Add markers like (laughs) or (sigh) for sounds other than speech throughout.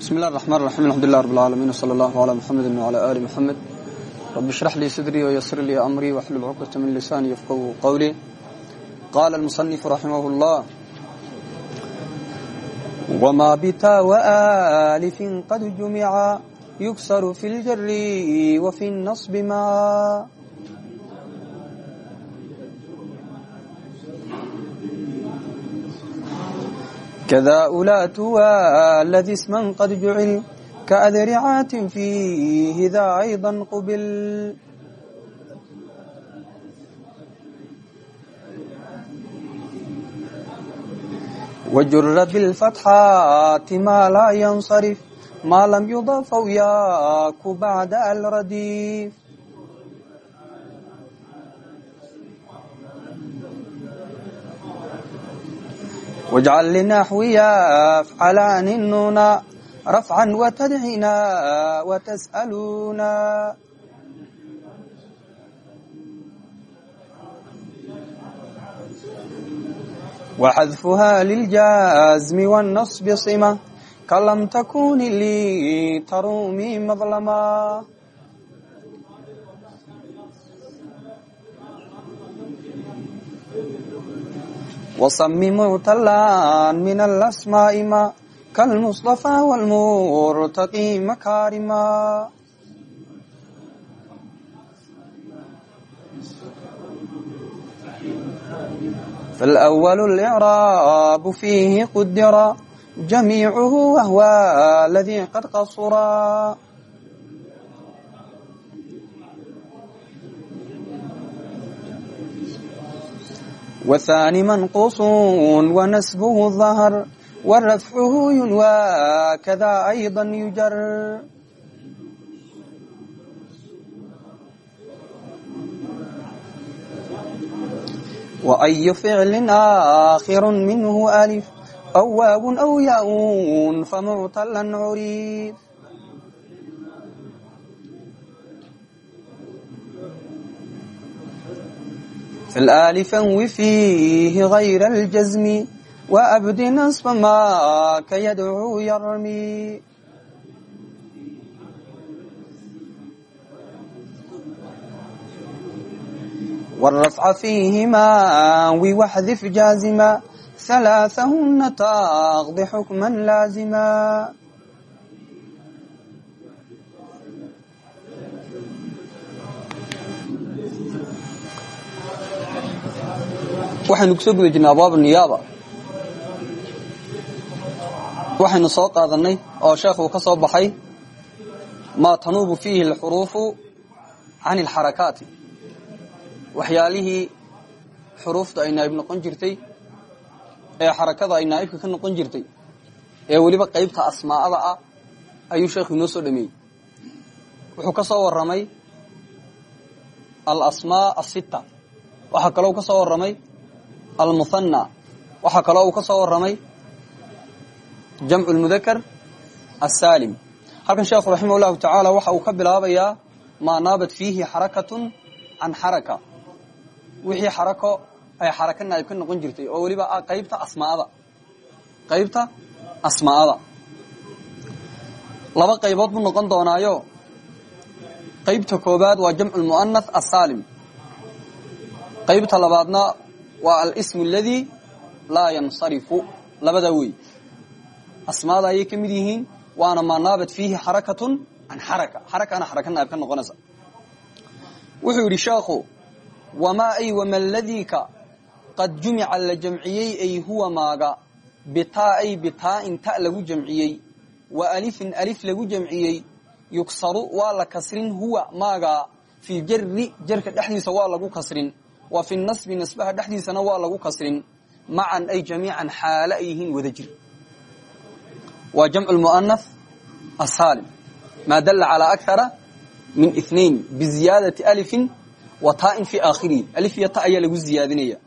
bismi اllah الرحman الرaحيم alxamdu لlah رb العaalamiin وslى اllah عlى mxamedi وعlى ali mxamed rab اshrax lii sadrii وysr lii amrii wxlul cqdة min lisani yfqhu qwlii qala الmuصنif raximah اllah wma bta وآlif qad jumica yuksar fi اljari wfi النصb maca kda ulaat wladi isman qad jucil kaadricaatin fiihi da ayضa qubil wjura bاlfatxaati ma laa yansarif ma lam yudaf aw yaku bacda alradif wاjcal linaxwiya afcalaani nuna rafcan watadcina watas'aluna waxadfuha liljazmi wاnصbi sima kalam takuni lii tarumi madlama وصم معتلا من الأسماء ما كالمصطفى والمرتقي مكارما فالأول الإعراب فيه قدر جميعه وهو الذي قد قصرا والثاني منقوص ونسبه الظهر ورفعه ينوى كذا أيضا يجر وأي فعل آخر منه ألف أو واو أو ياء فمعتلا عريف fil alifan wifiihi hayra aljazmi waabdi nasfa maaka yadcuu yarmi wrafca fiihimaa wiwaxdif jaazima halaahuna taaqdi xukman laazima waxaynu ku soo guda jirnay abwaab niyaaba. Waxaynu soo qaadanay oo sheekhu ka soo baxay maa tanuubu fiihi alxuruufu can alxarakaati waxyaalihii xuruufta ay naa'ib noqon jirtay ee xarakada ay naa'ibka ka noqon jirtay ee weliba qaybta asmaa'ada ah ayuu sheekhu inoo soo dhameeyey. Wuxuu ka soo warramay alasmaa asitta waxaa kaloo ka soo warramay almuhanna waxaa kaloo uu ka soo warramay jamcu lmudakar asaalim halkan sheekhu raximah llahu tacaala waxa uu ka bilaabayaa maa naabat fiihi xarakatun can xaraka. Wixii xarako ay xaraka naa'ib ka noqon jirtay oo weliba ah qaybta asmaada. Qaybta asmaa'ada laba qaybood buu noqon doonaayo. Qaybta koobaad waa jamcu lmu'anath asaalim qaybta labaadna waa alsmu aladi laa yansarifu. Labadaa wey asmaada ayay ka mid yihiin waana maa naabat fiihi xarakatun can xaraka xarakana xaraka naab ka noqonaysa. Wuxuu yidhi sheekhu wamaa ay wama ladiika qad jumica la jamciyey ay huwa maaga. Bitaa ay ta lagu jamciyey. Wa alifin alif lagu jamciyey. Yugsaru waa la kasrin huwa maaga. Fii jari jarka dhexdiisa waa lagu kasrin wa fi nasbi nasbaha dhexdiisana waa lagu kasrin. Macan ay jamiican xaale ay yihiin wada jir. Waa jamcu lmu'anath asaalim maa dalla calaa akthara min inain biziyaadati alifin wa taa'in fii aakhirihi alif iyo ta ayaa lagu ziyaadinaya.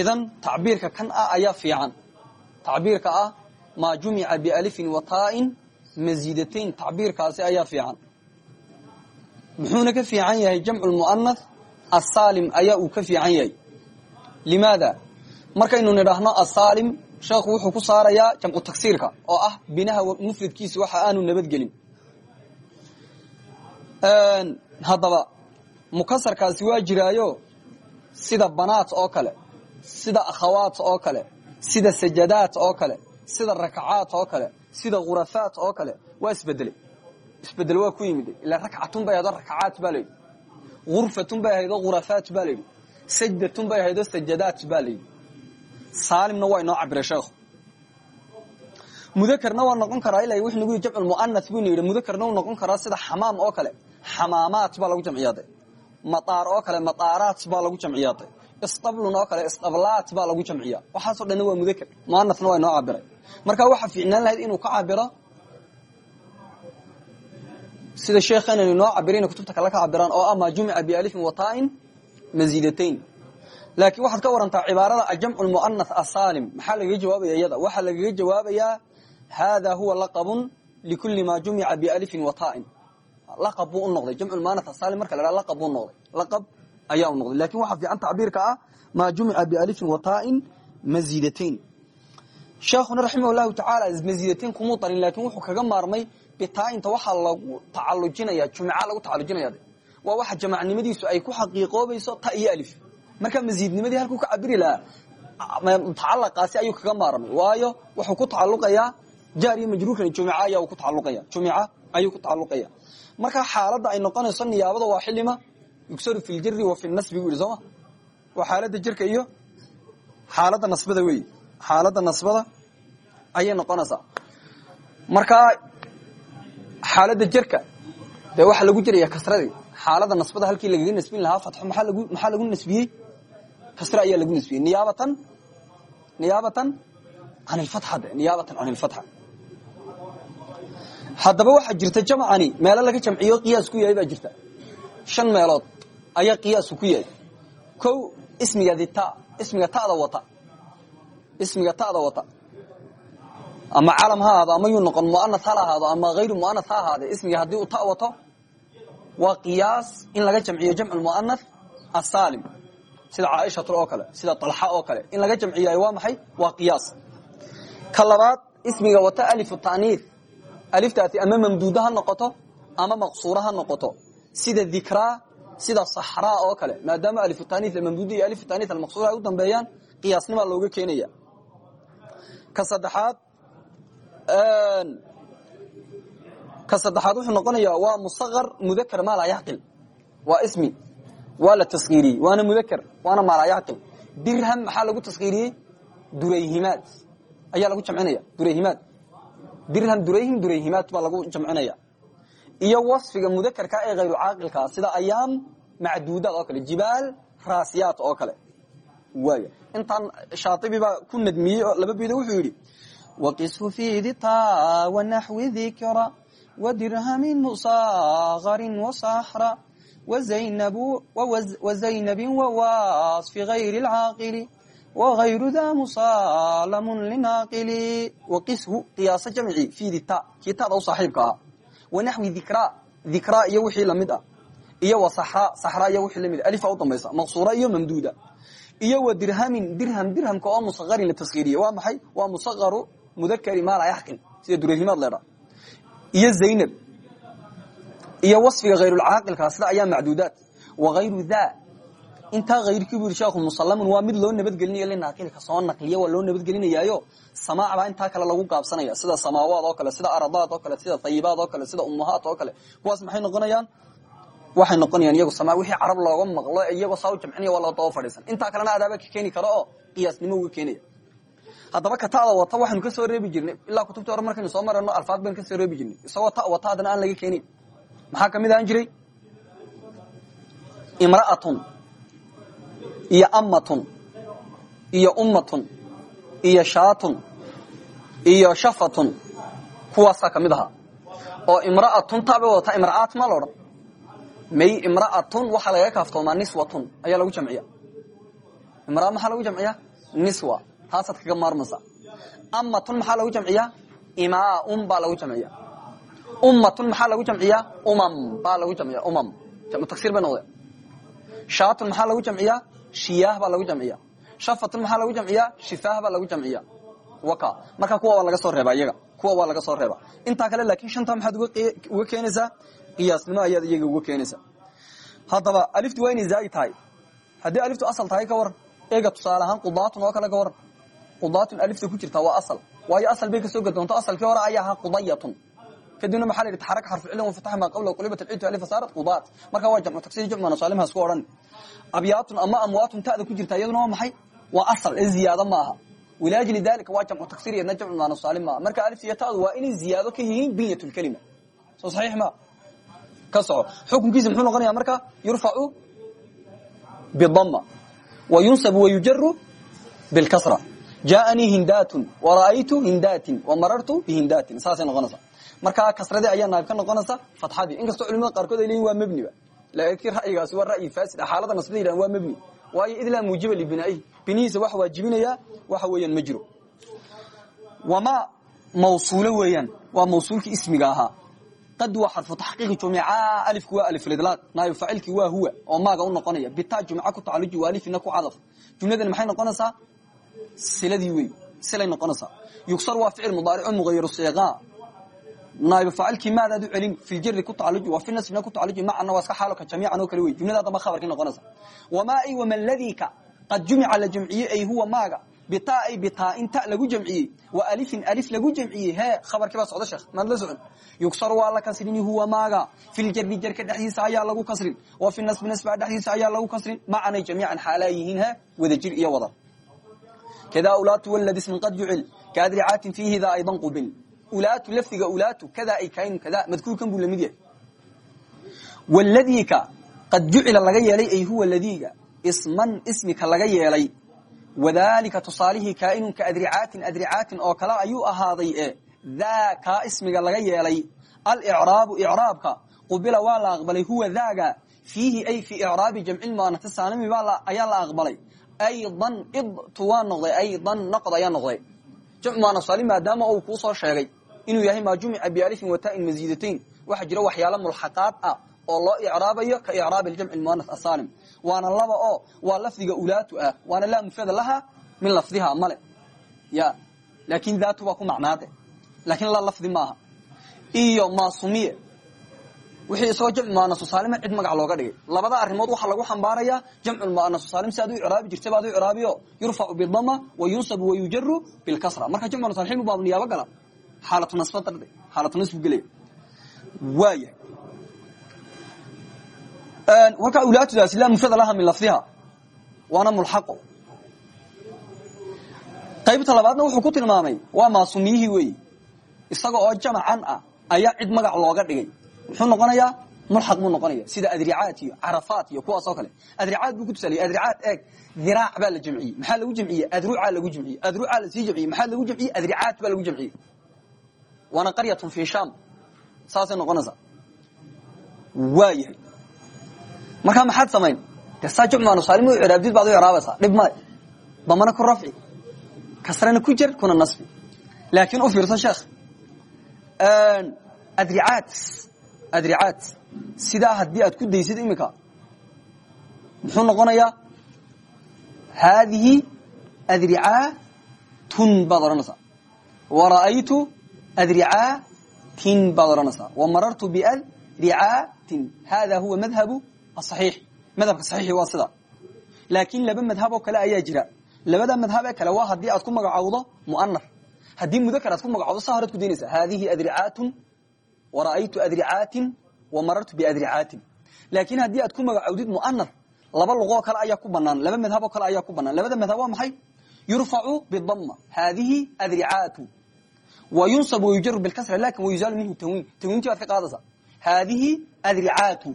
Idan tacbiirka kan ah ayaa fiican. Tacbiirka ah maa jumica bialifin wa taa'in masiidatayn tacbiirkaasi ayaa fiican. Muxuuna ka fiican yahay jamcu lmu'anath asaalim ayaa uu ka fiican yahay limaada markaynu nidhaahno asaalim sheekhu wuxuu ku saarayaa jamcu taksiirka oo ah binaha mufradkiisa waxa aanu nabadgelin haddaba mukasarkaasi waa jiraayo sida banaat oo kale sida akhawaat oo kale sida sajadaat oo kale sida rakacaat oo kale sida khurafaat oo kale waa isbedeley isbeddel waa ku yimid ilaa rakcatun bay ahaydo rakacaat baa layidhi urfatun bay ahaydo khurafaat baa layidhi sajdatun bay ahaydo sajadaat baa layidhi saalimna waa inoo cabira sheekhu mudakarna waa noqon karaa ila wx nagu jamc muanas buynu yidhi mudakarna uu noqon karaa sida xamaam oo kale xamaamaat baa lagu jamciyaaday mataar oo kale mataaraat baa lagu jamciyaaday isqablun oo kale isqablaat baa lagu jamciya waxaasoo dhanna waa mudakar muanasna waa inoo cabiray marka waxaa fiicnaan lahayd inuu ka cabiro sida sheekheena inoo cabirayna kutubta kale ka cabiraan oo ah maa jumica bialifin watain maziidatayn laakiin waxaad ka warantaa cibaarada ajamcu muanas asaalim maxaa lagaga jawaabaya iyada? Waxaa lagaga jawaabayaa hada huwa laqabun likuli maa jumica bialifin watain laqab buu u noqday. Jamcu muanas asaalim marka la laqab buu noqday. Laqab ayaa u noqday. Lakin waxaa fiican tacbiirka ah maa jumica bialifin watain maziidatayn sheekhuna raximah llahu tacaala maziidatayn kumuu darin laakin wuxuu kaga maarmay bitaainta waxaa lagu tacalujinaya jumca lagu tacalujinaya waa waxa jamacnimadiisu ay ku xaqiiqoobayso ta iyo alif. Marka masiidnimadii halkuu ka cabiri lahaa mutacalaqaasi ayuu kaga maarmay waayo wuxuu ku tacaluqayaa jaar iyo majruurkan jumica ayaa ku tacaluqaya jumica ayuu ku tacaluqaya marka xaaladda ay noqonayso niyaabada waa xilima yugsaru fi ljiri wa fi nasbi bu yidhi sooma waa xaaladda jirka iyo xaaladda nasbada wey. Xaaladda nasbada ayay noqonaysaa. Marka xaaladda jirka. Dee waxaa lagu jiraya kasradii. Xaalada nasbada halkii lagaga nasbin lahaa fatxo maxaa lagu nasbiyey? Kasre ayaa lagu nasbiyey. Niyaabatan niyaabatan can ilfatxa de niyaabatan can ilfatxa haddaba waxaa jirta jamcani meelo laga jamciyo qiyaas ku yahay baa jirta. Shan meelood ayaa qiyaasu ku yahay. Kow ismiga dita ismiga ta'da wata. Ismiga ta'da wata ama calam ha ahaado ama yuu noqon muanas hala ahaado ama hayru muanas ha ahaade ismiga haddii uu ta waa qiyaas in laga jamciyo jamc muanas asaalim sida caaishatul oo kale sida alxa oo kale in laga jamciyayo waa maxay? Waa qiyaas. Ka ismiga wata alifu ta'niif aliftaasi ama mamduuda ha noqoto ama maqsuura ha noqoto. Sida dikraa sida saxraa oo kale maadaama alifu ta'niif mamduuda iyo alifu ta'niif almaqsuura ay u dambeeyaan qiyaasnimaa looga keenaya. Ka saddexaad ka saddexaad wuxuu noqonayaa waa musaqar mudakar maa laa yacqil waa ismi waa la taskiiriyey waana mudakar waana maa laa yacqil dirham maxaa lagu taskiiriyey durayhimaad. Ayaa lagu jamcinaya durayhimaad. Dirham durayhim durayhimaad baa lagu jamcinaya. Iyo wasfiga mudakarka ee hayru caaqilkaa sida ayaam macduudaad oo kale jibaal raasiyaat oo kale. Waaya intaan shaaibi baa ku nadmiyey oo laba bido wuxuu yidhi wanaxwi dikra wadirhamin musaqarin wasaxra wazaynabin wawasfi hayri lcaaqili wagayru da musalamun linaaqili waqishu qiyaasa jamci fi dita kii tada u saaxiibka ah wanaxwi dikra dikra iyo wixii la mid ah iyo wasaxra saxra iyo wixii la mid alifa u dambaysa maqsuura iyo mamduuda iyo wa dirham dirhamka oo musaqarin la taskiiriye waa maxay waa musaqaru mudakari maa laa yaxqil sida durayhimaad leedha iyo zaynab iyo wasfiga hayrulcaaqilkaa sida ayaa macduudaat wagayru da intaa hayrkii bu yidhi sheekhu musallamun waa mid loo nabadgelinayo linaaqilka soo naqliya waa loo nabadgelinayaayo samaac baa intaa kale lagu gaabsanaya sida samaawaad oo kale sida aradaad oo kale sida tayibaad oo kale sida ummahaat oo kale kuwaas maxay waxay noqonayaan iyagu sama wixii carab looga maqlo iyagoo saa jamcinaya waa loo daba kalena adaaba ka keeni qiyaasnimo uga keenaya haddaba ka ta'da wata waxaynu ka soo reebi jirnay. Ilaa kutubtii hore markaynu soo marayno alfaad baynu ka soo reebi jirnay. Isagoo ta wata haddana aan laga keenin. Maxaa ka mid ahaan jiray? Imra'atun iyo ammatun iyo ummatun iyo shaatun iyo shafatun. Kuwaasaa ka mid ahaa. Oo imra'atun taabay wadataa imra'aat ma laodhan may imra'atun waxaa lagaga kaaftoomaa niswatun. Ayaa lagu jamciya imraa maxaa lagu jamciya niswa taasaad kaga maarmaysa. Ammatun maxaa lagu jamciya imaaun baa lagu jamciya ummatun maxaa lagu jamciya umam baa lagu jamciya umam. Jamu tagsir bay noqdeen. Shaatun maxaa lagu jamciya shiyaah baa lagu jamciya shafatun maxaa lagu jamciya shifaah baa lagu jamciya waka. Marka kuwa waa laga soo reeba iyaga. Kuwa waa laga soo reeba intaa kale laakin shanta maxaad uga keenaysaa? Qiyaasnimo ayaad iyaga uga keenaysaa. Haddaba aliftu waa inay zaa'id tahay. Haddii aliftu asal tahay ka waran eega tusaale ahaan qudaatun oo kale ka waran qudaatun alifta ku jirtaa waa asal. Waayo asal bay ka soo gadoonto asalkii hore ayaa ahaa qudayatun kadibna maxaa la yidhi taxaraka xarfu cilin wafataxa maa qabla qulibat alcidu alifa saarat qudaat. Marka waa jamcu tagsir jamcu nasaalimha isku odhan. Abyaatun ama amwaatun ta'da ku jirta iyaduna waa maxay? Waa asal ee ziyaado ma aha waliajli dalika waa jamcu tagsir iyadna jamcu manasaalim maaha. Marka alif iyo ta'du waa inay ziyaado ka yihiin binyat lkelima soo saxiix ma. Ka soco. Muxuu noqonaya marka? Yurfacu bidama wa yunsabu wayujaru bilkasra jaaanii hindatun wara'aytu hindatin wamarartu bihindatin saasay noqonaysa markaa kasradii ayaa naab ka noqonaysa fatxadii inkastoo culimada qaarkood ay leyihin waa mebniba laakiin ra'yigaasi waa ra'yi faasid xaalada nasbada waa mebni waayo id laa muujiba libinaa'ihi binihiisa wax waajibinaya waxa weeyaan ma jiro wamaa mawsuulo weeyaan waa mawsuulkii ismiga ahaa qad waa xarfu taxqiiqi jumica alifku waa aliflidlaaq naayo faacilkii waa huwa oo maaga u noqonaya bitaa jumca ku tacaluji waa alifina ku cadaf jumladani maxay noqonaysaa siladii wey silay noqonaysaa yugsar waa ficil mudaarico mugayiru siiqa naayib faacilkii maadaad u celin fi ljari ku tacaluji waa fi nasbina ku tacaluji macana waa iska xaalo ka jamiican oo kale wey jumlada damba khabarkii noqonaysa. Wamaa ay wama ladika qad jumica la jamciyey ay huwa maaga. Bitaa ay bitaa in ta lagu jamciyey wa alifin alif lagu jamciyey hee khabarkii baa socda sheekh maad la socon. Yugsar waa la kasrini huwa maaga. Fi ljari jarka dhexdiisa ayaa lagu kasrin. Wa fi nasbi nasba dhexdiisa ayaa lagu kasrin. Macanay jamiican xaalaa yihiin he wada jir iyo wada kada ulaatu walad ismin qad jucil kaadricaatin fiihi daa aydan qubil ulaatu lafdiga ulaatu kada ay kayn kada madkuurkan buu la mid yahay waladiika qad jucila laga yeelay ay huwa ladiiga isman ismika laga yeelay wadalika tusaalihii kaainun ka adricaatin oo kale ayuu ahaaday e daa kaa ismiga laga yeelay alicraabu icraabka qubila waa la aqbalay huwa daaga fiihi ay fi icraabi jamcilmuanati saalimi ayaa la aqbalay aydan idtu waa noqday aydan noqd ayaa noqday jamcu muanasaalim maadaama uu kuu soo sheegay inuu yahay maa jumica bialifin watain masiidatayn waxaa jira waxyaalo mulxaqaad ah oo loo icraabayo ka icraabi jamci muana asaalim waana laba oo waa lafdiga ulaatu ah waana laa mufrada laha min lafdiha male ya laakin daatu waa ku macnaade laakiin la lafdi maaha iyo maasumiye wixii isagoo jamcu muanasaalim cid magac looga dhigay. Labada arimood waxaa lagu xambaaraya jamcu muanasaalim si aad u icraabi jirtay baad u icraabiyo yurfacu bidama wa yunsabu wa yujaru bilkasra marka jamcu muanasaalim baabu niyaabo gala. Xaalatu nasba darde. Xaalatu nasbu gelaya waaya halkaa ulaatudaasi laa mufrada laha min lafdiha. Waana mulxaqo. Qaybta labaadna wuxuu ku tilmaamay waa maasumiyihii weeyi. Isaga oo jamacan ah ayaa cid magac looga dhigay muxuu noqonayaa mulxaq buu noqonaya sida adricaat iyo carafaat iyo kuwaas oo kale. Adricaat buu ku tusaaliyay adricaat eeg diraac baa la jamciyey maxaa lagu jamciyey adrucaa lagu jamciyey adrucaa la sii jamciyey maxaa lagu jamciyey adricaat baa lagu jamciyey waana qaryatun fi sham saasay noqonaysaa. Waa yahay markaa maxaad samayn? De saa jamcuanusaalim u icraabdid baad u icraabaysaa dhib male damana ku rafci. Kasrana ku jer kuna nasbi. Laakiin u fiirso sheekh adricaat adricaat sidaa haddii aad ku daysid iminka muxuu noqonayaa haadihi adricaatun baad odhanaysaa wara'aytu adricaatin baad odhanaysaa wamarartu biadricaatin hada huwa madhabu asaxiix madhabka saxiixi waa sida. Laakiin laba madhab oo ayaa jira. Labada madhab ee waa haddii aad ku magacowdo mu'anar haddii mudakar aad ku magacowdo saa ku daynaysaa haadihi adricaatun wara'aytu adricaatin wamarartu biadricaatin laakiin haddii aad ku magacowdid mu'anar laba luqoo kale ayaa ku banaan laba madhab oo kale ayaa ku banaan labada madhab waa maxay yurfacu bidama haadihi adricaatu wa yunsabu wayujaru bilkasra laakiin wayuzaalu minhu tanwiin tanwiintii baad ka qaadaysaa haadihi adricaatu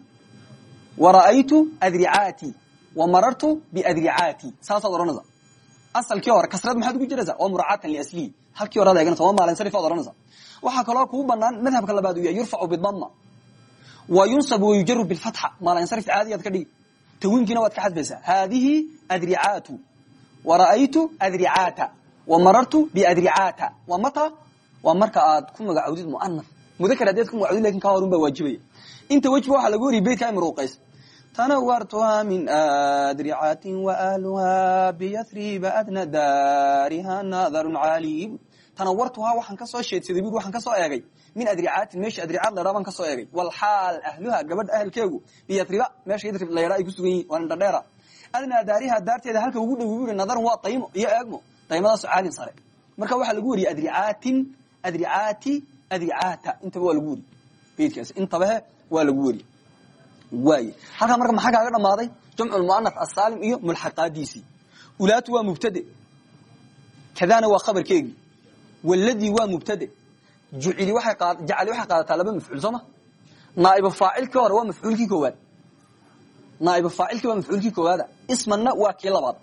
wara'aytu adricaati wamarartu biadricaati saasaad odhanaysa asalkii hore kasrad maxaad ugu jiraysaa waa muracaatan liaslihi halkii horead eeganaysa waa maalinsarif ad odhanaysa waxaa kaloo kuu banaan madhabka labaad uu yahay yurfacu bidama wa yunsabu wayujaru bilfatxa maalinsarif caadiyaad ka dhigi. Tawiinkiina waad ka xadfaysaa. Haadihi adricaatu wara'aytu adricaata wamarartu biadricaata waa mata? Waa marka aad ku magacowdid mu'anas mudakar haddaad ku magacowdid laakiin kaa horun baa waajibaya. Inta wejba waxaa lagu wariyay beytka imruqays tanawartuhaa min adricatin waahluhaa biyasriba adna daariha naadarun caalib tanawartuhaa waxaan ka soo sheedsaday bui waxaan ka soo eegay. Min adricaatin meesha adricaad laydhaa baan ka soo eegay. Walxaal ahluha gabadha ahelkeegu biyasriba meesha yadrib laydhaa ay ku sugan yihiin waa nindhadheera adnaa daariha daarteeda halka ugu dhow bui nadarun waa daymo iyo eegmo. Daymadaasoo caalin sare. Marka waxaa lagu wariyey adricaatin adricaati adricaata. Intaba waa lagu weri beydkaas intabahe waa lagu weri waay halkaa marka maxaa kaaga dhamaaday jamcu lmuanath asaalim iyo mulxaqaadiisii ulaatu waa mubtade. Kadana waa khabarkeegii waladii waa mubtade jacali waxay qaadataa laba mafcuul sooma naaibu faacilkii hore waa mafcuulkii koowaad naaibu faacilkii waa mafcuulkii koowaada ismanna waa kii labaad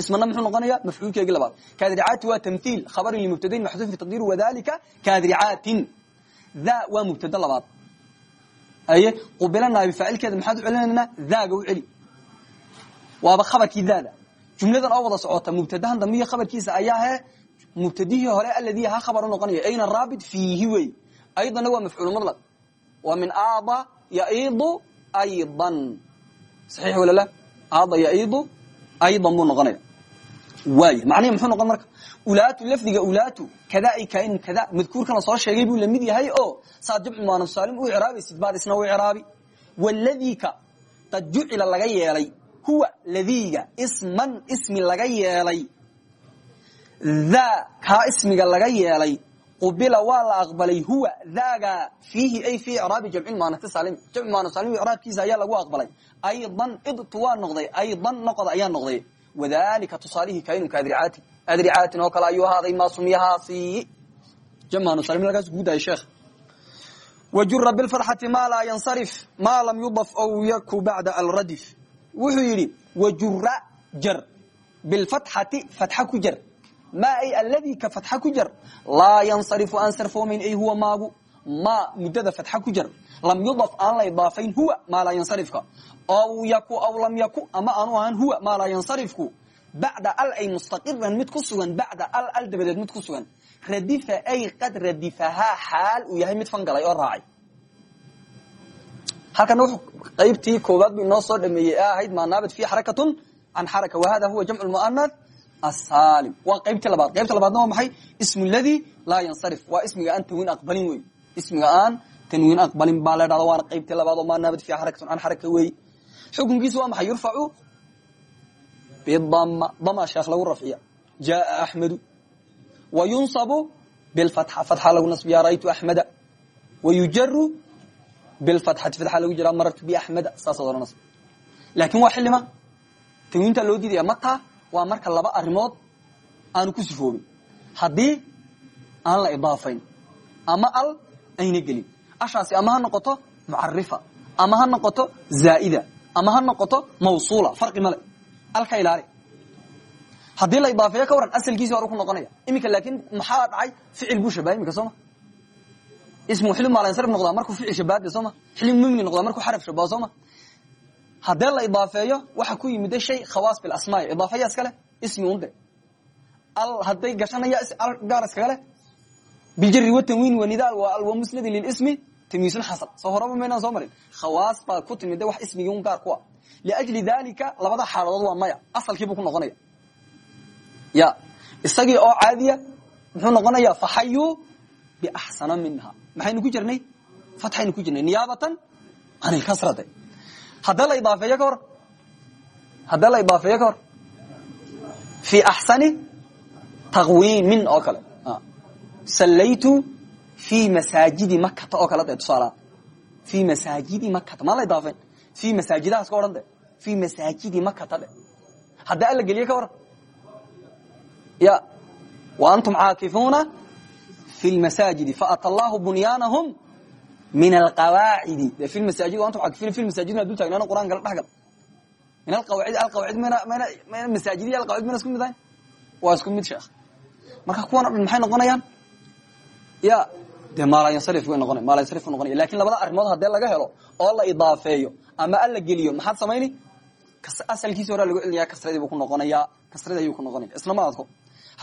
ismana muxuu noqonaya mafcuulkeegii labaad kaadricaati waa tamhiil khabarin limubtadain maxduufin taqdiiru wadalika kaadricaatin tha waa mubtado labaad aye qubila naabi faacilkeeda maxaad u celinaynaa thaaga u celi waaba khabarkii daada jumladan oo wada socota mubtadahan dambe iyo khabarkiisa ayaa he mubtadihii hore aladii ha khabar u noqonaya ayna raabit fiihi wey. Aydanna waa mafcuul mudlaq waa min aada yaidu aydan. Saxiix walala aada yaidu aydan buu noqonaya. Waay macnihi muxuu noqon marka? Ulaatu lafdiga ulaatu kada ay kainun kada madkuurkana soo sheegay buu la mid yahay oo saad jamcu muanaf saalim u icraabaysid baad isna u icraabi. Waladika qad jucila laga yeelay huwa ladiga isman ismi laga yeelay tha kaa ismiga laga yeelay qubila waa la aqbalay huwa thaaga fiihi ay fii icraabi jamci jamcu muanaf saalim icraabkiisa ayaa lagu aqbalay aydan idtu waa noqday aydan noqda ayaa noqday wadalika tusaalihii kainun kaadricaati adricaatin oo kale ayuu ahaaday maasumyahaasi jamanu salim halkaas kugu daayay sheekh wajura bilfatxati maa laa yansarif maa lam yudaf aw yaku bacda alradif wuxuu yidhi wajura jar bilfatxati fatxa ku jar maa ay alladii ka fatxa ku jar laa yansarifu aan sarfoomayn ay huwa maagu. Ma muddada fatxa ku jar. Lam yudaf aan la idaafayn huwa maa laa yansarifka. Aw yaku aw lam yaku ama aanu ahaan huwa maa laa yansarifku. Bacda al ay mustaqiran mid ku sugan bacda al al dabadeed mid ku sugan. Radifa ay qad radifahaa xaal uu yahay mid fangalay oo raacay. Halkana wuxuu qaybtii koowaad bu inoo soo dhameeyey ee ahayd maanaabad fi xarakatun can xaraka wahada huwa jamcu muanath asaalim waa qaybtii labaad. qaybta labaadna waa maxay? ismu ladii laa yansarif. waa ismiga aan tanwiin aqbalin wey ismiga aan tanwiin aqbalin baa la dhahda waana qaybtii labaad oo maanaabad fi xarakatun can xaraka wey xukunkiisu waa maxay? yurfacu bidama dama sheekh lagu rafciya. jaa axmedu wa yunsabu bilfatxa. fatxa lagu nasbiya. ra'aytu axmeda wa yujaru bilfatxati fatxa lagu jiraa marartu biaxmeda saasaad odhanaysa laakiin waa xillima tanwiintaa loo diidaya mataa waa marka laba arrimood aanu ku sifoobin. Haddii aan la idaafayn ama al ayna gelin. Ashaasi ama ha noqoto mucarifa ama ha noqoto zaa'ida ama ha noqoto mawsuula farqi male alka ilaali. Haddii la idaafeeyo ka waran asalkiisi hore ku noqonaya. Iminka laakiin maxaa dhacay? Ficil buu shabahay iminka sooma ismu xili maalansarif noqdaa markuu ficil shabaade sooma xili mumni noqdaa markuu xaraf shabaho sooma haddee la idaafeeyo waxa ku yimida shay khawaas bilasmaaya idaafaya iskale ismi unde. Al hadday gashanaya gaar iskaga leh. Biljari watanwiin wanidaal waa al wamusnadi lilismi tamyiisun xasan. Soo horaba maynaan soo marin. Khawaas baa ku timida wax ismigii un gaar ku ah. Liajli dalika labada xaaladood waa maya. Asalkiibuu ku noqonaya. Ya isagii oo caadiya muxuu noqonaya faxayuu biaxsana minha. Maxaynu ku jirnay? Fatxaynu ku jirnay. Niyaabatan can ilkasrate haddee la idaafeeyo ka hor? Haddee la idaafeeyo ka hor? Fi axsani taqwiimin oo sallaytu fi masaajidi makata oo kale de tusaalaha fi masaajidi makata maa la idaafeyn fi masaajidahaas ka odhan de fi masaajidi makata de haddii alla geliye ya. Wa antum caakifuuna fi lmasaajidi faata allahu bunyaanahum min alqawaacidi de fi masaajid fi masaajidna dul taagnaana qur'anka la dhexgal min alqawaacid alqawaacid mayna mayna mayna masaajidi alqawaacid mayna isku mid ahayn isku mid sheekh marka kuwan o dhan maxay noqonayaan ya de maalayansarif way noqonay maalayansarif way noqonaya laakiin labada arrimood haddee laga helo oo la idaafeeyo ama alla geliyo maxaad samayni asalkiisi horaa lagu celinaya kasradii buu ku noqonayaa kasradii ayuu ku noqonaya islama adko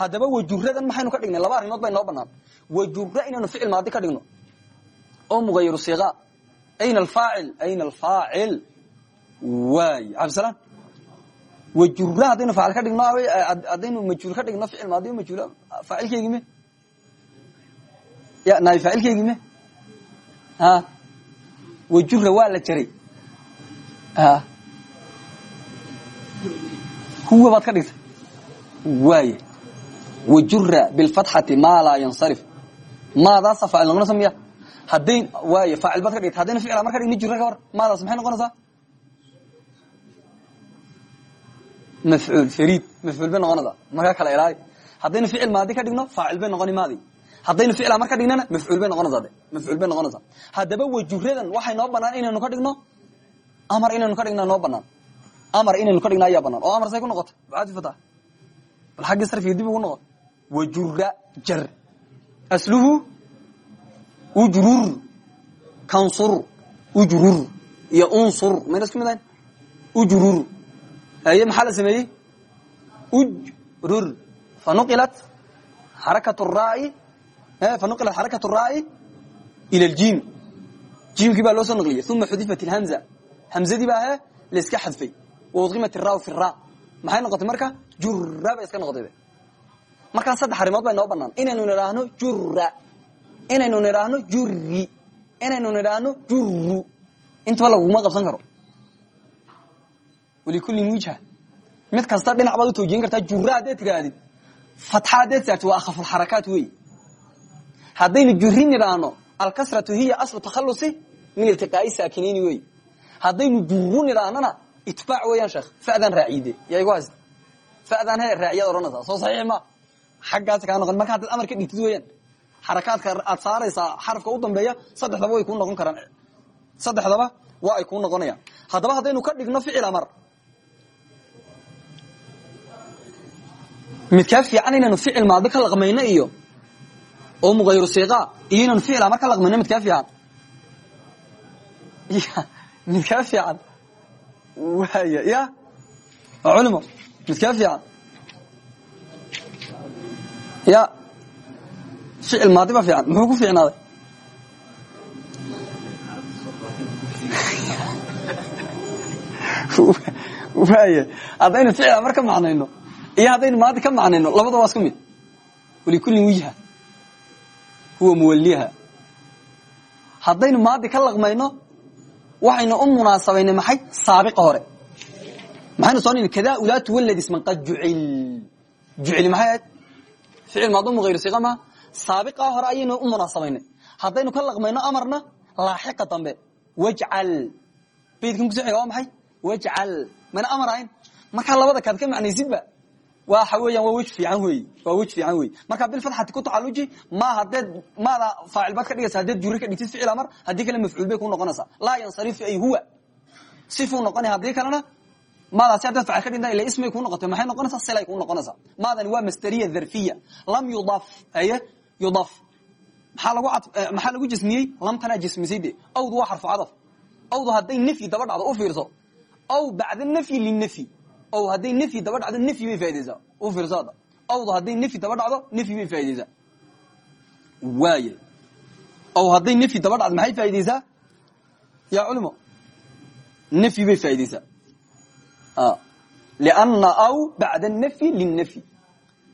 haddaba wajuradan maxaynu ka dhignay laba arrimood bay noo banaan wajura inaynu ficil maadi ka dhigno oo mugayiru siiqa ayna alfaacil ayna alfaacil waay cabdisalaan wajura haddaynu faacil ka dhigno haddaynu majhuul ka dhigno ficil maadi majhuul faacilkeygii me? Ya naay faacilkeygii me? Ha? Wajura waa la jaray. Ha? Huwa baad ka dhigtay. Waay. Wajura bilfatxati maa laa yansarif. Maadaasa faacil noqonaysa miya hadday waay faacil baad ka dhigtay. Haddayna ficil mar ka dhigni war maadaas maxay noqonaysaa? Mafcuul fariid mafcuul bay noqonaysaa. Markaa kala ilaali haddaynu ficil maadi ka dhigno faacil bay noqoni maadi. Haddaynu ficila mar ka dhignana mafcuul bay noqonaysaa de. Mafcuul bay noqonaysaa. Wajuradan waxay noo banaan inaynu ka dhigno? Amar inaynu ka dhigna noo banaan amar inaynu ka dhigna ayaa banaan oo amar say ku noqota maxaad fata bal xaggii sarfiga ugu noqot wajura jar. Asluhu ujrur kansur ujrur iyo unsur. Mayna isku mid ujrur. Haye maxaa la ujrur. Fa nuqilat xarakat rai eh, fa nuqilat xarakat raa'i ila aljiim jiimkii baa loo soo naqliyay uma xudifat ilhamza hamzadii baa eh, ahe laiska xadfay. Wa udqimat iraaw fi ra. Maxay noqotay marka? Jura iska noqotay markaa saddex arrimood baa inoo banaan inaynu idhaahno jura inaynu nidhaahno juri inaynu nidhaahno juru intaba laguma qabsan karo walikulin wijha mid kasta dhinac baad u toojiyin kartaa jura haddaad tirahdid fatxa haddaad saarti waa akhafulxarakaat wey haddaynu juri nidhaahno alkasratu hiya aslu takhalusi min iltiqaa'i saakinayni wey haddaynu juru nidhaahnona itbaac weeyaan sheekh fa'daan raaciide yaa igu haysta fa'daan he raaciyaad odhanaysaa soo saxiix ma. Xaggaas kaa noqon marka haddaad amar ka dhigtid weeyaan xarakaadka aad saaraysaa xarafka u dambeeya saddexdaba way kuu noqon karaan. Saddexdaba waa ay kuu noqonayaan. Haddaba haddaynu ka dhigno ficil amar. Midkaa fiican inaynu ficil maadi ka laqmayno iyo oo muayru siqa iyo inaynu ficil amar ka laqmayno midkaa fiican. Midkaa fiican. Waaya ya. Culimo midkaa fiican. Ya ficil maadi ba fiican muxuu ku fiicnaaday? (laughs) Waaya haddaynu ficil amar ka macnayno iyo haddaynu maadi ka macnayno labada waa isku mid. Walikullin wijha huwa muwaliha haddaynu maadi ka laqmayno waxaynu u munaasabaynay maxay? Saabiqa hore. Maxaynu soo nini kada ulaatu walad isman qad jucil. Jucili maxay ahayd? Ficil maadu muayru siqa maa saabiqaa hore ayaynu u munaasabaynay haddaynu ka laqmayno amarna laaxiqa dambe wajcal baydkan kuso xiga waa maxay wajcal mana amar ahayn markaa labada kaad ka macnaysidba waxa weeyaan waa wej fiican wey waa wej fiican wey marka bilfatxati ku tacaluji ma hadeed maada faacil baad ka dhigaysa haddeed juri ka dhigtid ficil amar haddii kale mafcuul bay ku noqonaysaa laa yansarifu ay huwa sifuu noqonaya haddii kalena maadaasi haddaad facil ka dhigta ila ismay kuu noqotay maxay noqonaysaa silay kuu noqonaysaa maadani waa masderiya dharfiya lam yudaf aye yudaf lagu maxaa lagu jismiyey? Lamtanaa jismisay de awdu waa xarfu cadaf awdu hadday nafyi daba dhacdo u fiirso. Aw bacda nafyi linafyi ow hadday nafyi daba dhacdo nafyi bay faa'idaysaa. U fiirso hadda. Awdu hadday nafyi daba dhacdo nafyi bay faa'idaysaa. Waaya ow hadday nafyi daba dhacdo maxay faa'idaysaa? Yaa culimo nafyi bay faa'idaysaa. Lianna aw bacda anafyi linnafyi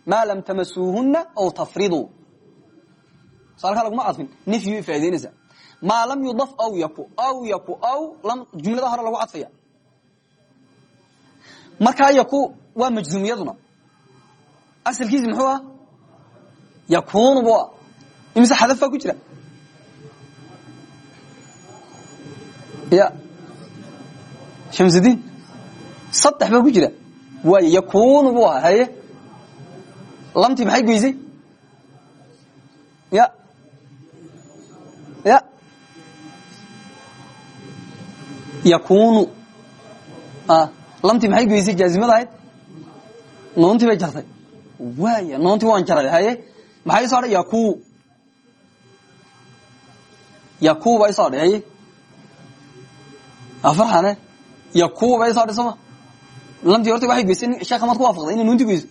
maa lam tamasuuhuna aw tafriduu cadfin nafyi bay faa'idaynaysaa maa lam yudaf aw yaku aw yaku aw jumlada hore lagu cadfaya markaa yaku waa majzuumiyaduna asalkiisi muxuu ah yakunu bu ah imise xadaf baa ku jira ya shamsudiin saddex baa ku jira waay yakunu bu aha haye lamtii maxay goysay ya ya. Yakunu. Lamtii maxay goysay jaazimada ahayd noontii bay jartay waaya noontii waan jaray haye. Maxaa isoo dhay yaku. Yaku baa isoo dhay haye afarxane yaku baa isoo dhay sooma lamtii horta waxay goysay sheekha maad ku waafaqday inay noontii goyso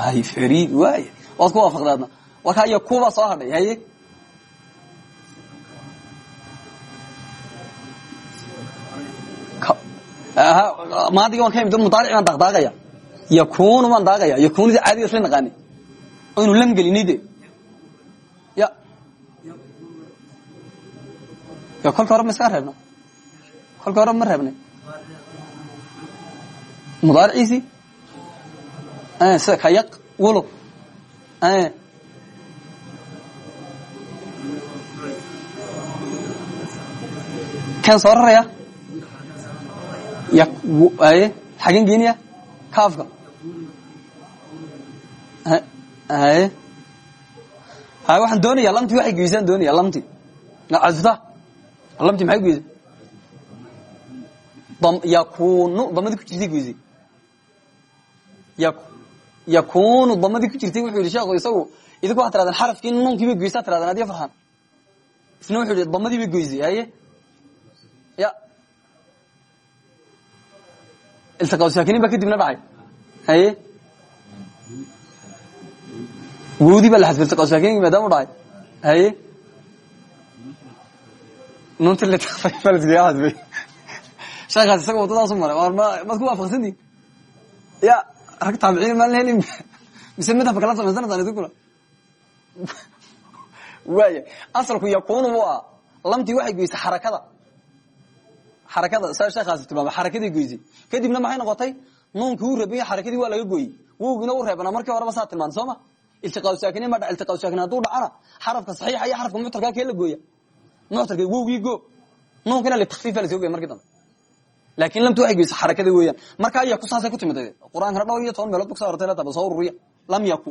hay fariid waaya waad ku waafaqday adna warkaa yaku baa soo hadhay haye maadiga waan ka imid mudaaric baan daaqdaaqaya yakunu baan daaqaya yakunida caadiga isla naqaani oynu lam gelinay de ya ya kolka hore ma iska reebna kolka hore ma reebnay mudaariciisi sida kayaq wolo kan soo raraya? Xagen geenaya kaafka. Hay waxaan doonaya lamti waxay geysaan doonaya lamti cadfta lamti maxay geysay yakunu damadii ku jirtay geysay yakunu damadii ku jirtay wuxuu yidhi sheekhu isagu idinku waxad tirahdeen xarafkii nuunkii bay geysaa tirahdeen adiya farxan isna wuxuu yidhi damadii bay geysay haye ya iltiqasaakinin baa kadibna dhacay haye woodii baa la xadfay iltiqasaakinin maadaama dhacay haye nunti laa xadfay sheekaas isaga waddadaasu maray maad ku waafaqsantii ya rag taabiciin maan helin mise madhabka kala samaysanaysaan idinkuna waaya asalku yakunu bu ah lamtii waxay goysay xarakada sheekaasi tilmaamay xarakaday goysay kadibna maxay noqotay? Nuunkii uu rabay xarakadii waa laga gooyey wowgina u reebana. Markii horeba saa tilmaantay soo ma? Iltiqaa saakinin ma dha iltiqaa saakin hadduu dhacana xarafka saxiixa iyo xarafka muctarkaa kee la gooya? Muctarka wowgii go nuunkina litakfiifa la soo goya markii dambe. Laakin lamtu waxay goysay xarakada weeyaan. Marka yaku saasay ku timid. Qur'aankana dhowr iyo toban meelood bu kuso arortay la taba soo ururiya. Lam yaku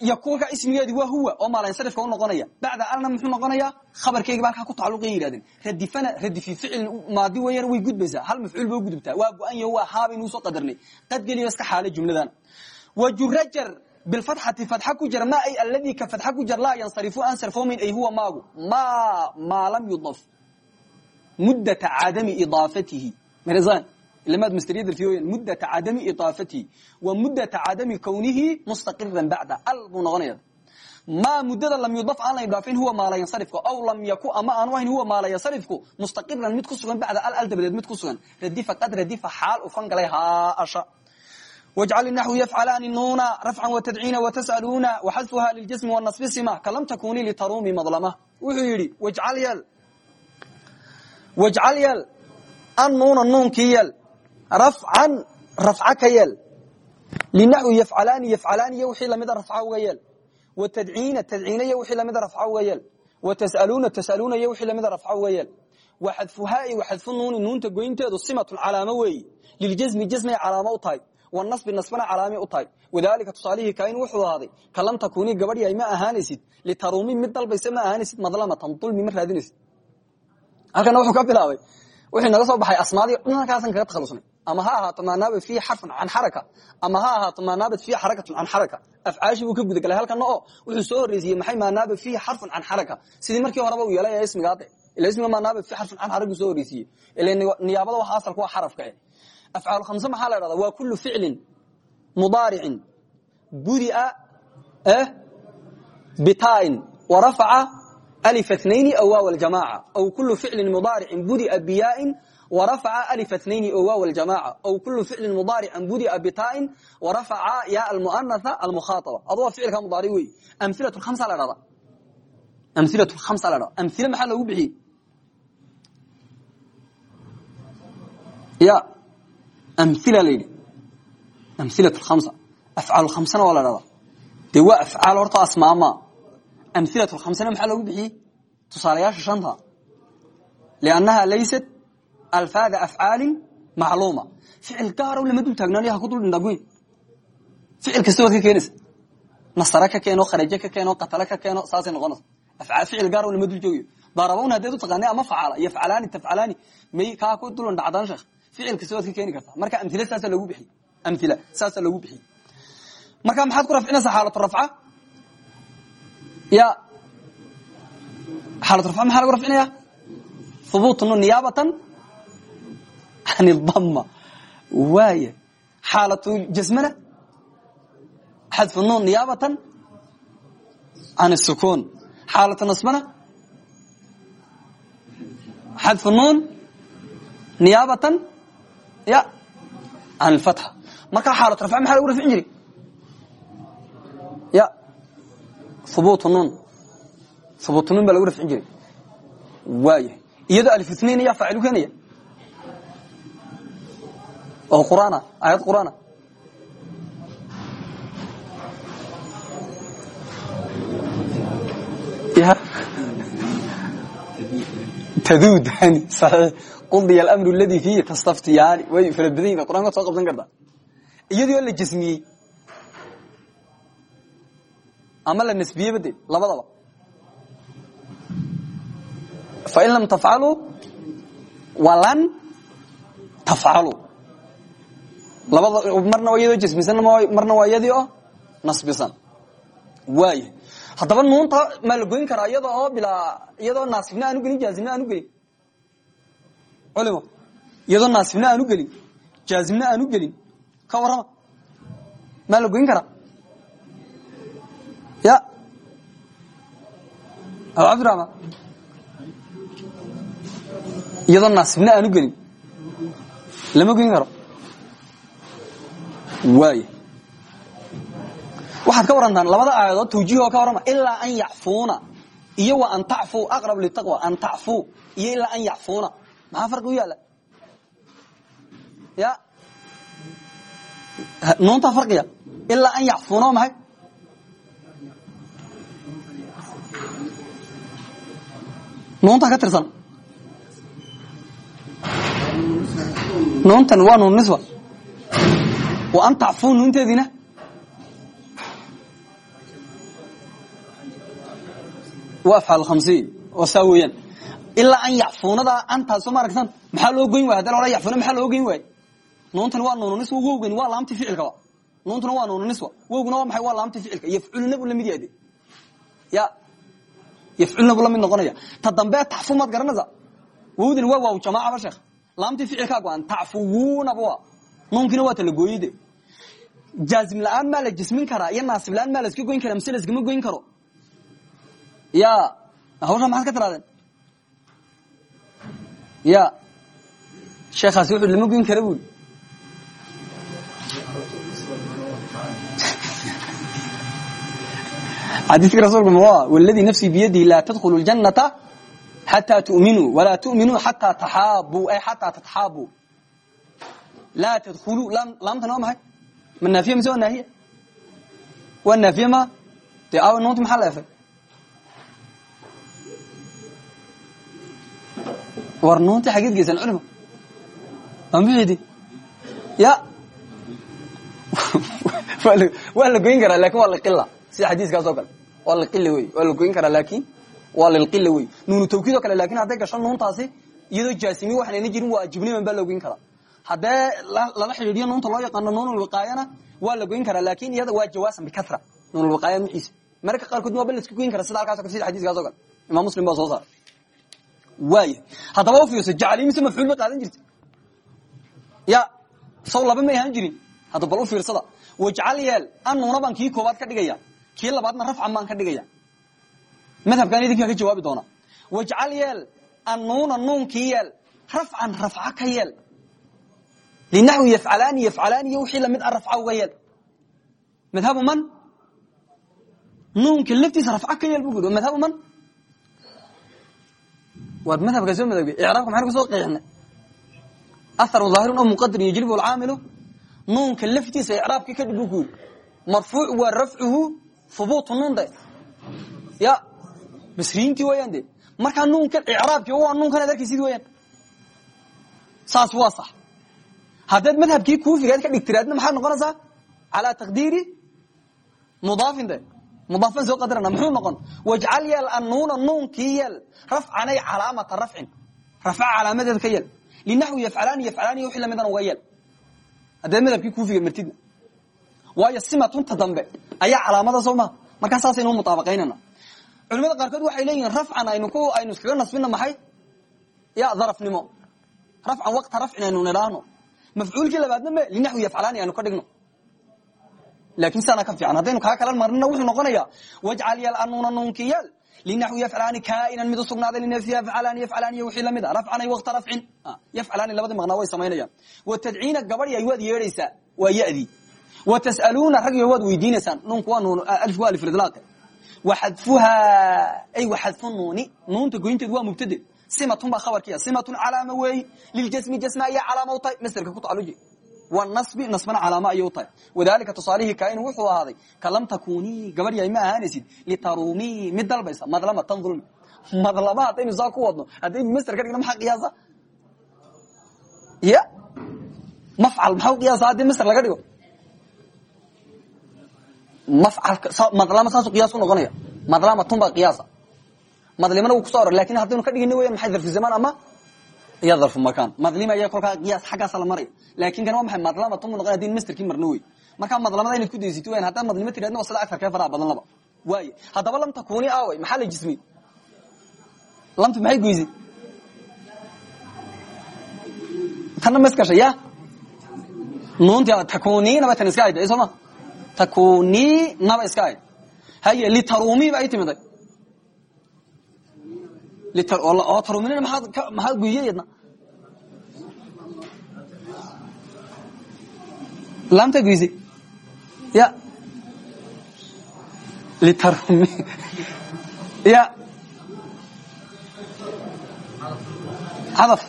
yakuka ismigeedi waa huwa oo maalansarifka u noqonaya. Bacda alna muxuu noqonaya khabarkeyga ba halkaa ku tacaluqay yihahdeen radifana radifi ficil maadi weeyaan way gudbaysaa. Hal mafcuul ba u gudubtaa. Waa go-an yaho waa haabaynuu soo qadarnay. Qad geliyo iska xaale jumladan. Wajurajar bilfatxati fatxa ku jira ma ay alladii ka fatxa ku jir laa yansarifu aan sarfoomayn ay huwa maagu? Ma maa lam yudaf. Muddata cadami idaafatihi. Mrzan ilamaad mstriyadaltiyoyan muddata cadami idaafatihi wa muddata cadami kownihi mustaqiran bacda al buu noqonaya maa muddada lam yudaf aan la idaafin huwa maalayansarifku aw lam yaku ama aanu ahayn huwa maalayansarifku mustaqiran mid ku sugan bacda al al dabadeed mid ku sugan radifa qad radifa xaal u fan galay haasha wajcal naxwu yafcalaani nuuna rafcan watadciina watas'aluuna waxadfuha liljasmi wanasbi sima kalam takuni litarumi madlama wuxuu yidhi wajcal yeel wajcal yeel annuuna nuunkii yeel rafcan rafca ka yeel. Linaxwi yafcalaani yafcalaaniyo lamida rafca uga yeel. Watadciina tadciinayo wixii lamida rafca uga yeel. Watas'aluuna tas'aluunayo wixii lamida rafca uga yeel. Waxadfuhaai waxadfu nuuni nuunta goynteedu simatun calaamo weeyi. Liljasmi jasmay calaamo u tahay. Wanasbi nasbana calaamay u tahay. Wadaalika tusaalihii kain wuxuu ahaaday kalam takunii gabadh yahay ma ahaanaysid litaruumi mid dalbaysa ma ahaanaysid madlamatan dulmi ma raadinaysid. Halkana wuxuu ka bilaabay wuxuu naga soo baxay asmaadii dhanakaasan kaga takhalusnay ama ha ahaato maanaabd i xarfan can xaraka ama ha ahaato maanaabd i xarakatu can xaraka afcaashi buu ka gudagalay halkana oo wuxuu soo horeysiiyey maxay maanaabd i xarfan can xaraka sidii markii horeba u yeelaya ismigaade ila ismiga maanaabd i xarfan can xarag soo horeysiiyey ila niyaabada waxa asalka waa xarafka eh. afcaal khamse maxaa la dhahdaa waa kulu ficlin mudaaricin budia eh, bitain warafaca alif tnayn aw waaw aljamaaca aw kulu ficlin mudaaricin budia biyaain warafaca alif tnaini o waaw ljamaaca ow kulu ficlin mudaarican budia bitain warafaca ya almuanaa almukhaaaba aduwa ficilka mudaaric wey amilatu hamsa la dhada amilatu hamsa la dhada amila maxaa loogu bixiyey ya amila layidhi amilatu hamsa afcaal khamsana waa la dhada dee waa afcaal horta asmaama amilatu khamsana maxaa loogu bixiyey tusaalayaasha shanta liannaha laysat alfaada afcaali macluuma. Ficil gaaro lama dul taagnaanyo ha ku dul dhindhagoyn ficil kasta waad ka keenaysa. Nasare ka keeno kharaje ka keeno qatale ka keeno saasay noqonaysa. Ficil gaaro lama dul joogayo darabawna haddeed u taqaanay ama facaala yafcalaani tafcalaani may kaa ku dulan dhacdaan sheekh. Ficil kasta waad ka keeni kartaa marka amila saasa loogu bixiy amila saasa loogu bixiyey marka maxaad ku rafcinaysaa xaalatu rafca? Ya xaalatu rafca maxaa lagu rafcinaya hubuut nun niyaabatan can idama waaya xaalatu jasmana xadfu nun niyaabatan can الsukun xaalatu nasbana xadfu nun niyaabatan ya can lfatxa markaa xaalat rafca maxaa lagu rafcin jiray ya hubuutu nuun hubuutu nuun baa lagu rafcin jiray waayahay iyadoo alifutnain ayaa faacilu keenaya oo qur'aana aayad qur'aana. Tadudani saxiix. Qudiya alamru aladi fiihi tastaftiyaani way fara badan yihiin qur'anka soo qabsan kartaa iyadoo la jasmiyey ama la nasbiyey bade labadaba. Lam tafcaluu walan tafcaluu marna waa iyadoo marna waa oo nasbisan. Waaya haddaba nuunta maa la goyn karaa iyada oo bilaa iyadoo naasibna aanu gelin jaazimna aanu gelin. Culimo iyadoo naasibna aanu gelin jaazimna aanu gelin. Ka warrama. Maa la goyn karaa ya. Abu cabdiraxmaan iyadoo naasibna aanu gelin. Lama goyn karo waxaad ka warantaan labada aayadood tawjiihoo ka warrama ilaa an yacfuuna. Iyo wa an tacfuu aqrab litaqwa. An tacfuu iyo ilaa an yacfuuna. Maxaa farqi u yaalla ya. Nuuntaa farqiya ilaa an yacfuuna waa maxay? Nuuntaa ka tirsan. Nuuntan waa nuun niswa wa an tacfuu nuunteediina waa afcaal khamsiin oo saa weeyaan ilaa an yacfuunada antaasoo ma aragtan maxaa loo goyn waaya hadda la odhan yacfuuna maxaa loo goyn waaya nuuntan waa nuunu niswa wowgan waa laamti ficilkaba nuuntuna waa nuunu niswa wowguna waa maxay? Waa laamti ficilka. Yafculuna buu la mid yahay ya yafculna buu la mid noqonaya. Ta dambe tacfu maad garanaysaa wowdan waa waaw jamaacaba sheekh. Laamtii ficilkaa go-an tacfuwunaba waa nuunkiina waa tala gooyide jaazim la'aan maa la jasmin karaa iyo naasib la'aan maa laska goyn kara mise laskama goyn karo ya hawshaa maxaad ka tiraadeen ya sheekaasi wuxuu lama goyn kara buli xadiiskii rasuulku ma wladii nafsii biyadihi laa tadkhulu ljanata xatى tuminuu walaa tuminuu xataa taxaabuu ay xataa tataxaabuu laa tadkuluu laamtan waa maxay ma naafiya mise waa naahiya waa naafiye ma dee aawa nuunta maxaa la efay war nuunta xageed geysan culimo amixidi ya waa la goyn karaa laakiin waa liqila sida xadiiskaas oo kale waa liqila wey waa la goyn karaa laakiin waa lilqila wey nuunu tawkiid o kale laakiin hadday gasho nuuntaasi iyadoo jaasimi waxanayna jirin waa ajibniman baa la goyn karaa haddee lala xidhiidhiyo nuunta loo yaqaano nuunulwiqaayana waa la goyn karaa laakiin iyada waa jawaasan bikasra nuunulwiqaaya maciisa mararka qaarkood waaba la iska goyn kara sida halkaas o kale sida xadiiskaas imam muslim baa soo saaray. Waaya haddaba u fiirso mise mafcuul bay qaadan jirta ya saw laba may ahaan jirin. Hadda bal u fiirsada wajcal yeel an nuuna kii koobaad ka dhigaya kii labaadna rafcan baan ka dhigaya madhabkan idinkaa ka jawaabi doona. Wajcal yeel annuuna nuunkii yeel rafcan rafca ka yeel linaxwi yafcalaani yafcalaani iyo wixii la mid a rafca uga yeel madhabu man nuunka laftiisa rafca ka yeel bu ui madhabu man waad madhabkaa soo madoobe icraabka maxaynu ku soo qeexnay aharu zaahirun oo muqadarin yajribu alcaamilu nuunka laftiisa icraabkii ka dhig bu ku yidhi marfuuc waa rafcuhu hubuutu nuun de ya basriintii weyaan de markaa nuunkan icraabki waa nuunkan ad arkaysid weyaan saas waa sax haddaad madhabkii kuufigaad ka dhigtiraadna maxaad noqonaysaa calaa taqdiiri mudaafin de mudaafan soo qadarana muxuu noqon wajcal yeel annuuna nuunkii yeel rafcanay calaamata rafcin rafca calaamadeed ka yeel linaxwi yafcalaani yafcalaani wixii lamidan uga yeel haddaad madhabkii kuufiga martidna waayo simatunta dambe ayaa calaamada soo maha markaa saasaynu mutaabaqaynana culimada qaarkood waxay leeyihiin rafcan aynu aynu iskaga nasbina maxay ya darafnimo rafcan waqta rafcin aynu nidhaahno mafcuulkii labaadna me linaxwi yafcalaani aynu ka dhigno. Laakin sidaana ka fiican haddaynu kaa kala marnina wuxuu noqonayaa wajcal yeel anuuna nuunki yeel linaxwi yafcalaani kainan mid usugnaaday linafsi yafcalaani yafcalaani wixii la mid a rafcan wakta rafcin yafcalaani labadii maqnaa way samaynayaan. Wa tadciina gabadhi ay waad yeedhaysaa waa yadii wa tas'aluuna ragyo waad weydiinaysaan nuunku waa nuun alif waa alifridlaaq waxadfuha ay waxadfu nuuni nuunta goynteed waa mubtade simatun baa khabarkiya simatun calaama weeyi liljasmi jasma ayaa calaama u tahay? Masderka ku tacaluji wnaصbi naصbana calaamo ayay u tahay. Wadalika tusaalihii kain wuxuu ahaaday kalam takunii gabadh ma ahaanaysid? Litarumii mid dalbaysa madlamatan ulmi madlama haddaynu saa ku wadno. Haddaynu master ka dhigno maxaa qiyaasa? Ya? Mafcal maxaa qiyaasa haddii master laga dhigo? Madlama saasu qiyaas ku noqonaya. Madlamatun baa qiyaasa madlimana wuu kuso aror laakiin haddaynu ka dhigina weyan maxay darfi zamaan ama iyo darfu makan madlima iya kolkaa qiyaas xaggaasa la maraya laakiin kan waa maxay? Madlamatun bu noqon hadin masterkii marno wey markaa madlamada inaad ku daysito weyan haddaad madlimo tiradna waa sida agarkee faraha badan laba. Waay haddaba lam takuni away maxaa la jismiyey lamtu maxay goysay? Tanna ma iskashay ya nuunti takuninaba tan iska ayd soo ma? Takuninaba iska ayd haye litarumi ba ay timiday oo taruminina maxaad goyadna laamtaa goysay ya litarumi ya cadaf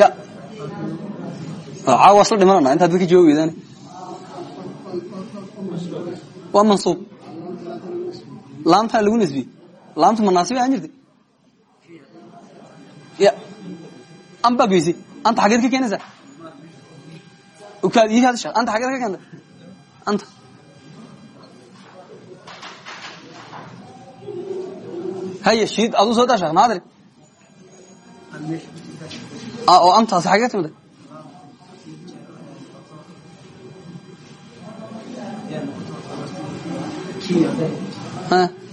ya caawa isla dhimanana intaad dadka jooga weydaan waa mansuub laamtaa lagu nasbiyey laamtu manaasib ahaan jirtay ya. An baa goysay anta xageed ka keenaysaa anta. Xageed ka keentay anta haya shiid aduu soo daasha maadri oo antaasi xagee timida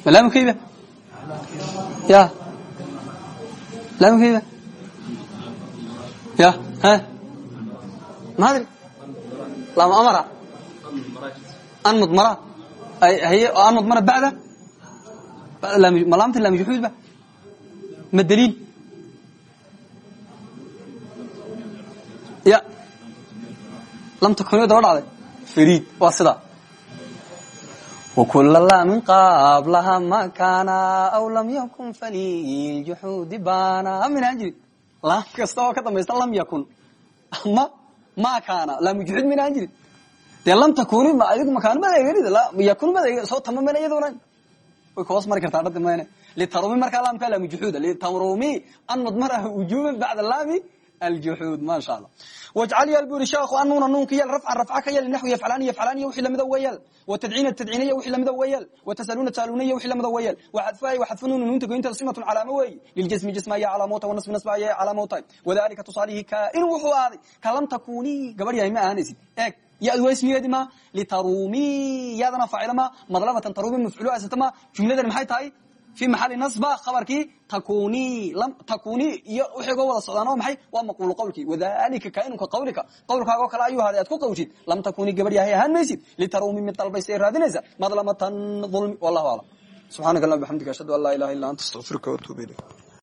malaamukayba ya laamukayba ya maadri laam amara. An mudmara haye oo an mudmara bacda ma laamta laam juxuud ba ma daliil ya lamta kuniyo daba dhacday fariid waa sidaa وkula laamin qaablaha ma kaana aw lam yakun faliljuxuudi baana minaan jirin laam kasta oo ka dambaysta lam yakun ama ma kaana laamu juxuud minaan jirin dee lam takuni adigu makaan madeegrid yakun madeeg soo tama mana iyaduna way ka hoos mari kartaa dhadi mayne litarumi markaa laamka laamu juxuuda litarumi an mudmaraha wujuban bacda laami aljuxuud ma sha allah wajcal yal buri sheekhu anuuna nuunka yal rafcan rafca ka yal naxwi yafcalaani yafcalaaniya wixii lamida weeyal watadciina tadciiniya wixii lamida weeyal watasaluuna tasaaluuniya wixii lamida weeyal waxadfaay waxadfa nuuna nuunta goyntada simatun calaamo weeyi liljasmi jisma ayaa calaamota wanasbi nasba ayaa calaamo tahay wadalika tusaalihi kaain wuxuu ahaaday kalam takuni gabadh yahay ma ahaanaysid eeg yadu waa ismigeedi ma litarumi yaadana faacila ma madlamatan tarumi mafcuulu asata ma jumladan maxay tahay fi maxali nasba khabarkii takuni takuni iyo wixii ga wada socdaan waa maxay waa maquulu qawlkii wadalika kainunka qawlika qawlkaaga oo kale ayuu haday aad ku qawshid lam takuni gabadh yahay ahaan maysid litarumi mid dalbaysa ee raadinaysa madlamatan ulmi wallahu aclam subxaanaka allah bxamdika ashhadu an laa ilaha illa anta astaqfiruka watuub ilayk